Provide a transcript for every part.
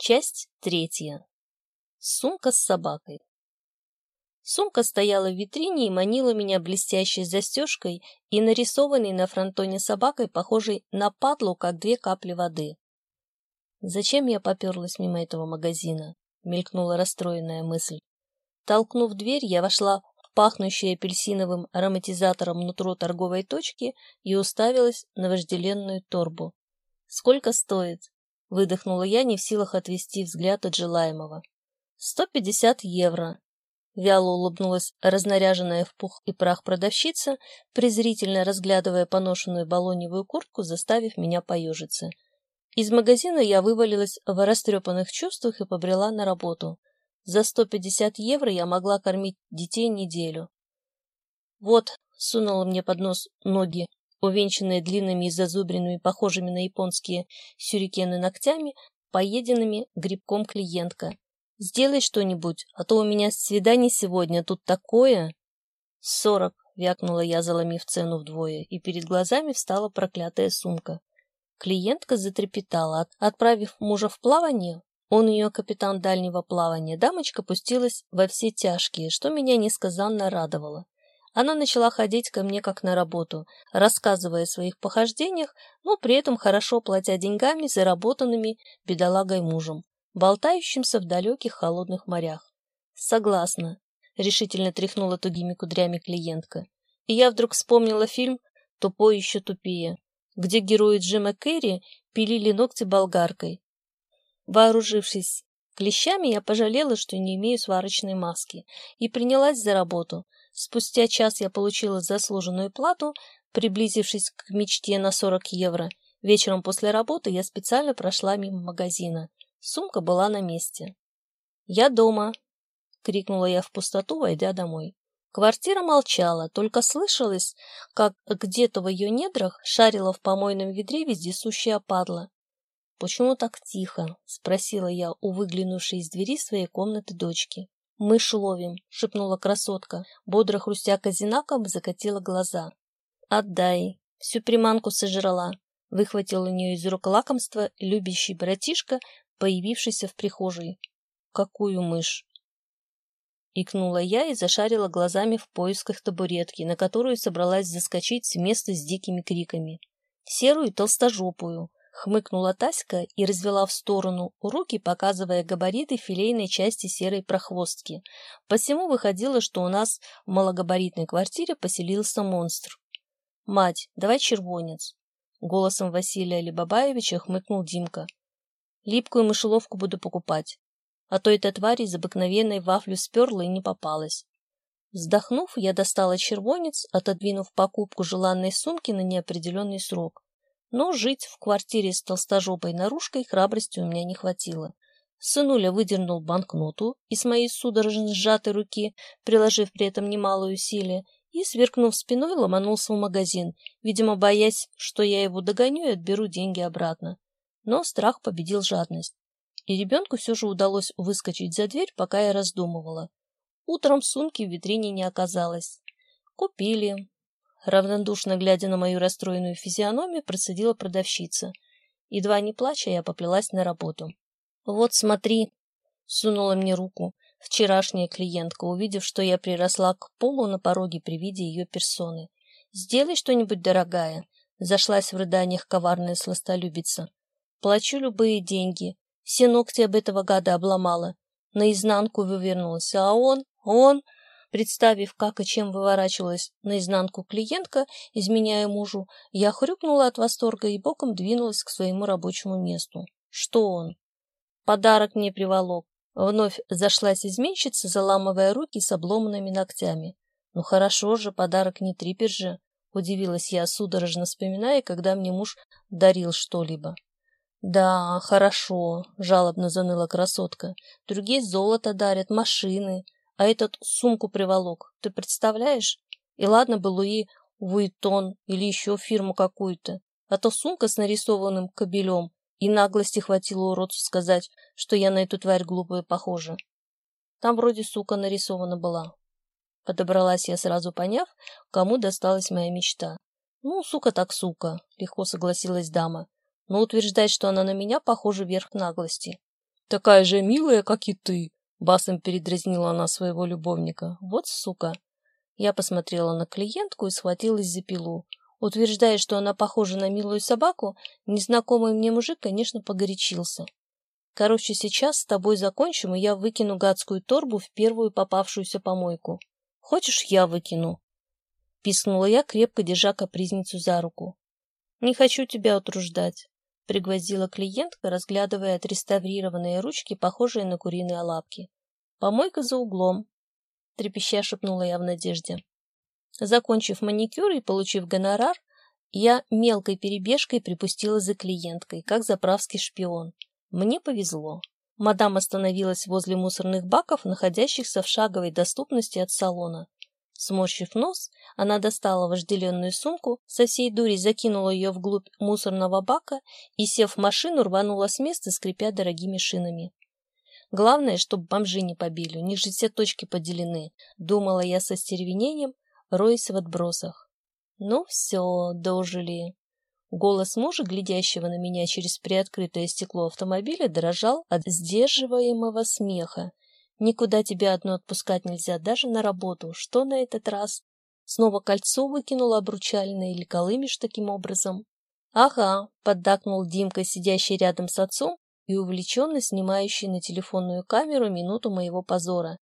Часть третья. Сумка с собакой. Сумка стояла в витрине и манила меня блестящей застежкой и нарисованной на фронтоне собакой, похожей на падлу, как две капли воды. Зачем я поперлась мимо этого магазина? Мелькнула расстроенная мысль. Толкнув дверь, я вошла в пахнущее апельсиновым ароматизатором нутро торговой точки и уставилась на вожделенную торбу. Сколько стоит? Выдохнула я, не в силах отвести взгляд от желаемого. «Сто пятьдесят евро!» Вяло улыбнулась разнаряженная в пух и прах продавщица, презрительно разглядывая поношенную балоневую куртку, заставив меня поежиться. Из магазина я вывалилась в растрепанных чувствах и побрела на работу. За сто пятьдесят евро я могла кормить детей неделю. «Вот», — сунула мне под нос ноги увенчанная длинными и зазубренными, похожими на японские сюрикены ногтями, поеденными грибком клиентка. «Сделай что-нибудь, а то у меня свидание сегодня, тут такое...» «Сорок», — вякнула я, заломив цену вдвое, и перед глазами встала проклятая сумка. Клиентка затрепетала, отправив мужа в плавание, он ее капитан дальнего плавания, дамочка пустилась во все тяжкие, что меня несказанно радовало. Она начала ходить ко мне как на работу, рассказывая о своих похождениях, но при этом хорошо платя деньгами, заработанными бедолагой мужем, болтающимся в далеких холодных морях. «Согласна», — решительно тряхнула тугими кудрями клиентка. И я вдруг вспомнила фильм «Тупой еще тупее», где герои Джима Керри пилили ногти болгаркой. Вооружившись клещами, я пожалела, что не имею сварочной маски, и принялась за работу — Спустя час я получила заслуженную плату, приблизившись к мечте на 40 евро. Вечером после работы я специально прошла мимо магазина. Сумка была на месте. «Я дома!» — крикнула я в пустоту, войдя домой. Квартира молчала, только слышалось, как где-то в ее недрах шарила в помойном ведре вездесущая падла. «Почему так тихо?» — спросила я у выглянувшей из двери своей комнаты дочки. «Мышь ловим», — шепнула красотка. Бодро хрустя казинаком закатила глаза. «Отдай». Всю приманку сожрала. Выхватил у нее из рук лакомство любящий братишка, появившийся в прихожей. «Какую мышь?» Икнула я и зашарила глазами в поисках табуретки, на которую собралась заскочить с места с дикими криками. Серую толстожопую, Хмыкнула Таська и развела в сторону руки, показывая габариты филейной части серой прохвостки. Посему выходило, что у нас в малогабаритной квартире поселился монстр. «Мать, давай червонец!» Голосом Василия Либабаевича хмыкнул Димка. «Липкую мышеловку буду покупать, а то эта тварь из обыкновенной вафлю сперла и не попалась». Вздохнув, я достала червонец, отодвинув покупку желанной сумки на неопределенный срок. Но жить в квартире с толстожопой наружкой храбрости у меня не хватило. Сынуля выдернул банкноту из моей судорожно сжатой руки, приложив при этом немалое усилие, и, сверкнув спиной, ломанулся в магазин, видимо, боясь, что я его догоню и отберу деньги обратно. Но страх победил жадность. И ребенку все же удалось выскочить за дверь, пока я раздумывала. Утром сумки в витрине не оказалось. Купили, Равнодушно глядя на мою расстроенную физиономию, процедила продавщица. Едва не плача, я поплелась на работу. «Вот смотри!» — сунула мне руку вчерашняя клиентка, увидев, что я приросла к полу на пороге при виде ее персоны. «Сделай что-нибудь, дорогая!» — зашлась в рыданиях коварная сластолюбица. «Плачу любые деньги. Все ногти об этого гада обломала. Наизнанку вывернулась. А он, он...» Представив, как и чем выворачивалась наизнанку клиентка, изменяя мужу, я хрюкнула от восторга и боком двинулась к своему рабочему месту. Что он? Подарок мне приволок. Вновь зашлась изменщица, заламывая руки с обломанными ногтями. Ну хорошо же, подарок не трипер же. Удивилась я, судорожно вспоминая, когда мне муж дарил что-либо. «Да, хорошо», — жалобно заныла красотка. «Другие золото дарят, машины, а этот сумку приволок. Ты представляешь? И ладно бы Луи Вуитон или еще фирму какую-то. А то сумка с нарисованным кобелем. И наглости хватило уродцу сказать, что я на эту тварь глупая похожа. Там вроде сука нарисована была. Подобралась я сразу поняв, кому досталась моя мечта. Ну, сука так сука, легко согласилась дама. Но утверждать, что она на меня, похоже, верх наглости. Такая же милая, как и ты, басом передразнила она своего любовника. Вот сука. Я посмотрела на клиентку и схватилась за пилу. Утверждая, что она похожа на милую собаку, незнакомый мне мужик, конечно, погорячился. Короче, сейчас с тобой закончим, и я выкину гадскую торбу в первую попавшуюся помойку. Хочешь, я выкину? Пискнула я, крепко держа капризницу за руку. Не хочу тебя утруждать пригвоздила клиентка, разглядывая отреставрированные ручки, похожие на куриные лапки. «Помойка за углом», — трепеща шепнула я в надежде. Закончив маникюр и получив гонорар, я мелкой перебежкой припустила за клиенткой, как заправский шпион. Мне повезло. Мадам остановилась возле мусорных баков, находящихся в шаговой доступности от салона. Сморщив нос, она достала вожделенную сумку, со всей дури закинула ее вглубь мусорного бака и, сев в машину, рванула с места, скрипя дорогими шинами. Главное, чтобы бомжи не побили, у них же все точки поделены, думала я со стервенением, роясь в отбросах. Ну все, дожили. Голос мужа, глядящего на меня через приоткрытое стекло автомобиля, дрожал от сдерживаемого смеха, Никуда тебя одну отпускать нельзя, даже на работу. Что на этот раз? Снова кольцо выкинула обручальное или колымешь таким образом? Ага, поддакнул Димка, сидящий рядом с отцом и увлеченно снимающий на телефонную камеру минуту моего позора.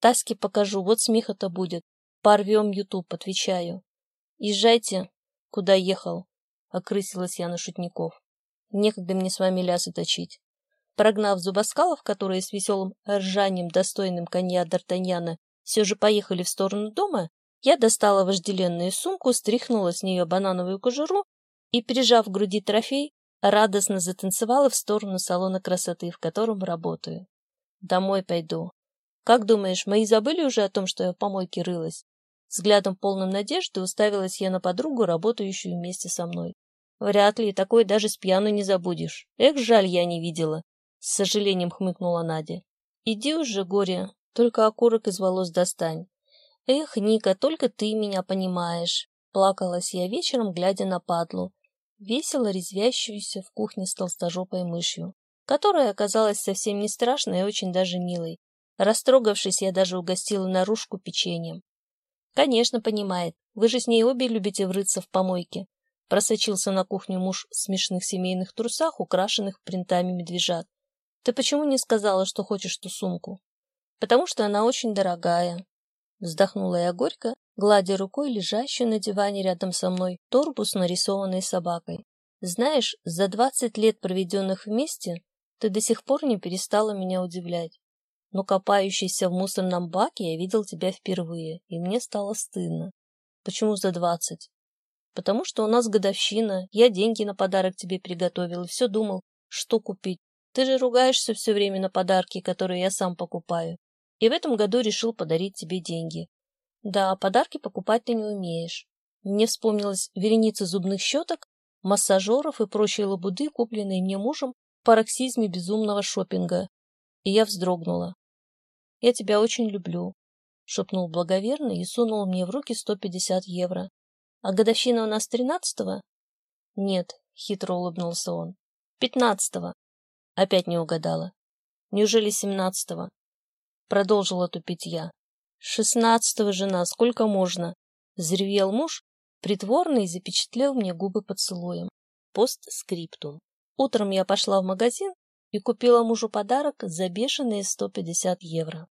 Таське покажу, вот смеха-то будет. Порвем Ютуб, отвечаю. Езжайте, куда ехал, окрысилась я на шутников. Некогда мне с вами лясы точить. Прогнав зубоскалов, которые с веселым ржанием, достойным коня Д'Артаньяна, все же поехали в сторону дома, я достала вожделенную сумку, стряхнула с нее банановую кожуру и, прижав к груди трофей, радостно затанцевала в сторону салона красоты, в котором работаю. Домой пойду. Как думаешь, мои забыли уже о том, что я в помойке рылась? Взглядом полным надежды уставилась я на подругу, работающую вместе со мной. Вряд ли, такое даже с пьяну не забудешь. Эх, жаль, я не видела. С сожалением хмыкнула Надя. Иди уже, горе, только окурок из волос достань. Эх, Ника, только ты меня понимаешь. Плакалась я вечером, глядя на падлу, весело резвящуюся в кухне с толстожопой мышью, которая оказалась совсем не страшной и очень даже милой. Растрогавшись, я даже угостила наружку печеньем. Конечно, понимает. Вы же с ней обе любите врыться в помойке. Просочился на кухню муж в смешных семейных трусах, украшенных принтами медвежат. Ты почему не сказала, что хочешь ту сумку? Потому что она очень дорогая. Вздохнула я горько, гладя рукой лежащую на диване рядом со мной торбу с нарисованной собакой. Знаешь, за двадцать лет, проведенных вместе, ты до сих пор не перестала меня удивлять. Но копающийся в мусорном баке я видел тебя впервые, и мне стало стыдно. Почему за двадцать? Потому что у нас годовщина, я деньги на подарок тебе приготовил и все думал, что купить. Ты же ругаешься все время на подарки, которые я сам покупаю. И в этом году решил подарить тебе деньги. Да, подарки покупать ты не умеешь. Мне вспомнилась вереница зубных щеток, массажеров и прочей лабуды, купленные мне мужем в пароксизме безумного шопинга. И я вздрогнула. «Я тебя очень люблю», — шепнул благоверный и сунул мне в руки 150 евро. «А годовщина у нас тринадцатого?» «Нет», — хитро улыбнулся он. «Пятнадцатого. Опять не угадала. Неужели семнадцатого? Продолжила тупить я. Шестнадцатого жена, сколько можно? Заревел муж, притворно и запечатлел мне губы поцелуем. Постскриптум. Утром я пошла в магазин и купила мужу подарок за бешеные 150 евро.